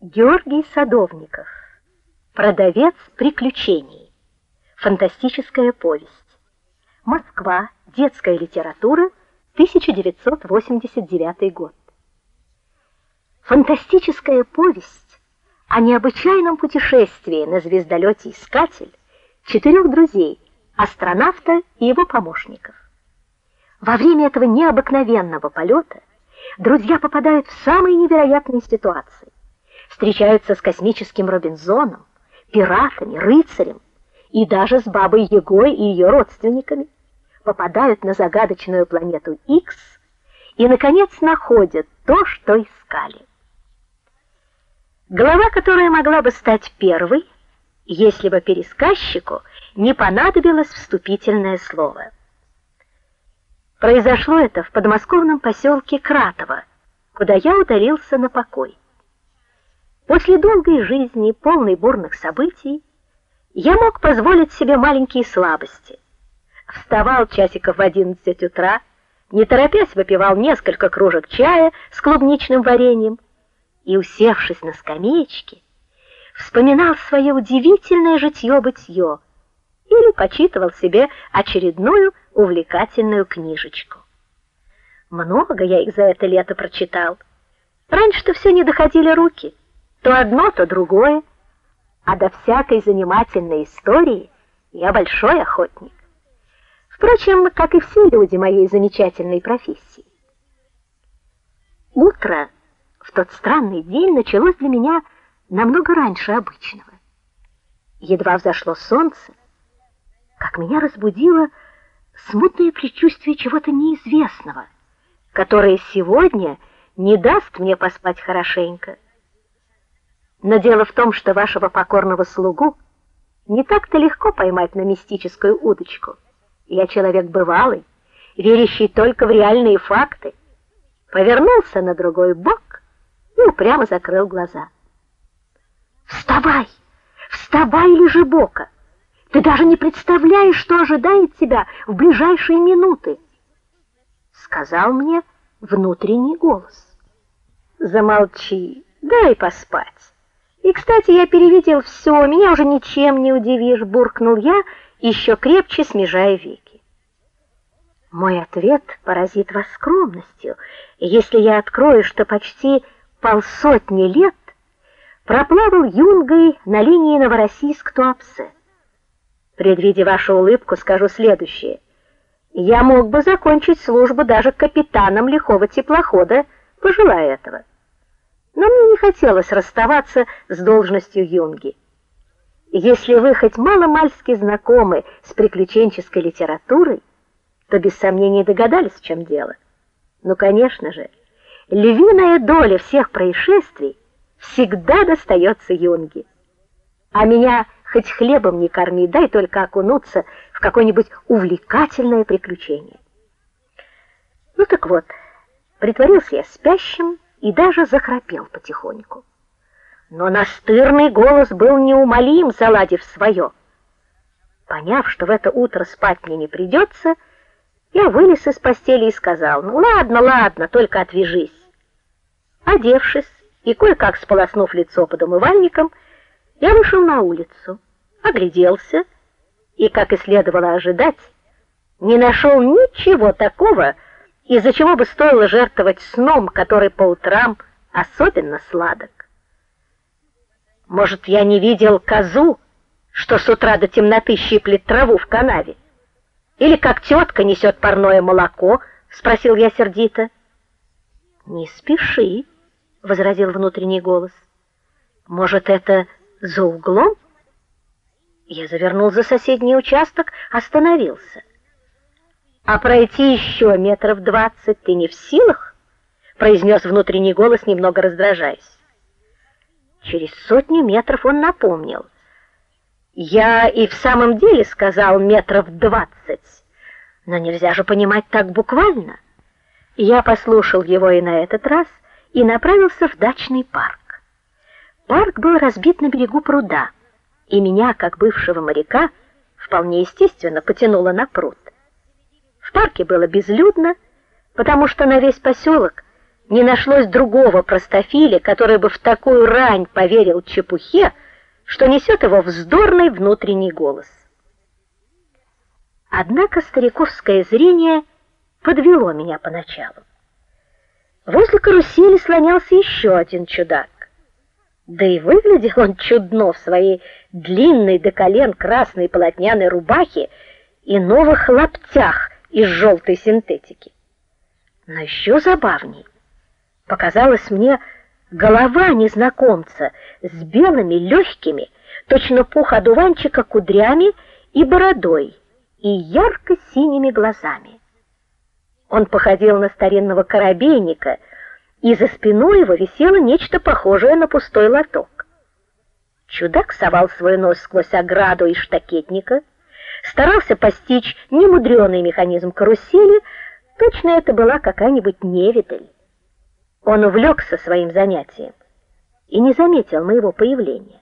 Георгий Садовников. Продавец приключений. Фантастическая повесть. Москва. Детская литература. 1989 год. Фантастическая повесть о необычайном путешествии на звездолете Искатель четырех друзей, астронавта и его помощников. Во время этого необыкновенного полета друзья попадают в самые невероятные ситуации встречаются с космическим Робинзоном, пиратами, рыцарем и даже с бабой Ягой и ее родственниками, попадают на загадочную планету X и наконец находят то, что искали. Глава, которая могла бы стать первой, если бы пересказчику не понадобилось вступительное слово. Произошло это в подмосковном поселке Кратово, куда я удалился на покой. После долгой жизни, полной бурных событий, я мог позволить себе маленькие слабости. Вставал часиков в 11 утра, не торопясь выпивал несколько кружек чая с клубничным вареньем и, усевшись на скамеечке, вспоминал свое удивительное житье-бытье или почитывал себе очередную увлекательную книжечку. Много я их за это лето прочитал. Раньше-то все не доходили руки то одно, то другое, а до всякой занимательной истории я большой охотник. Впрочем, как и все люди моей замечательной профессии. Утро в тот странный день началось для меня намного раньше обычного. Едва взошло солнце, как меня разбудило смутное предчувствие чего-то неизвестного, которое сегодня не даст мне поспать хорошенько. Но дело в том, что вашего покорного слугу не так-то легко поймать на мистическую удочку. Я человек бывалый, верящий только в реальные факты. Повернулся на другой бок и упрямо закрыл глаза. Вставай! Вставай, лежи бока. Ты даже не представляешь, что ожидает тебя в ближайшие минуты, сказал мне внутренний голос. Замолчи, дай поспать. И, кстати, я перевидел все, меня уже ничем не удивишь, буркнул я, еще крепче смежая веки. Мой ответ поразит вас скромностью, если я открою, что почти полсотни лет проплавал юнгой на линии Новороссийск-Туапсе. Предвидя вашу улыбку, скажу следующее: я мог бы закончить службу даже капитаном лихого теплохода, пожелая этого но мне не хотелось расставаться с должностью юнги. Если вы хоть мало-мальски знакомы с приключенческой литературой, то без сомнения догадались, в чем дело. Ну, конечно же, львиная доля всех происшествий всегда достается юнге. А меня хоть хлебом не корми, дай только окунуться в какое-нибудь увлекательное приключение. Ну так вот, притворился я спящим, и даже захрапел потихоньку. Но настырный голос был неумолим, заладив свое. Поняв, что в это утро спать мне не придется, я вылез из постели и сказал: "Ну ладно, ладно, только отвяжись". Одевшись и кое-как сполоснув лицо под умывальником, я вышел на улицу, огляделся и, как и следовало ожидать, не нашел ничего такого, из-за чего бы стоило жертвовать сном, который по утрам особенно сладок. Может, я не видел козу, что с утра до темноты щиплет траву в канаве? Или как тетка несет парное молоко, спросил я сердито. Не спеши, возразил внутренний голос. Может, это за углом? Я завернул за соседний участок, остановился. А пройти еще метров двадцать ты не в силах? произнес внутренний голос, немного раздражаясь. Через сотню метров он напомнил: "Я и в самом деле сказал метров двадцать, но нельзя же понимать так буквально". Я послушал его и на этот раз и направился в дачный парк. Парк был разбит на берегу пруда, и меня, как бывшего моряка, вполне естественно потянуло на пруд. В парке было безлюдно, потому что на весь поселок не нашлось другого простофиля, который бы в такую рань поверил чепухе, что несет его вздорный внутренний голос. Однако стариковское зрение подвело меня поначалу. Возле карусели слонялся еще один чудак. Да и выглядел он чудно в своей длинной до колен красной полотняной рубахе и новых лаптях из желтой синтетики. Но еще забавней показалась мне голова незнакомца с белыми легкими, точно пух одуванчика кудрями и бородой, и ярко-синими глазами. Он походил на старинного корабейника, и за спиной его висело нечто похожее на пустой лоток. Чудак совал свой нос сквозь ограду из штакетника, старался постичь немудрёный механизм карусели, точно это была какая-нибудь невидаль. Он увлекся своим занятием и не заметил моего появления.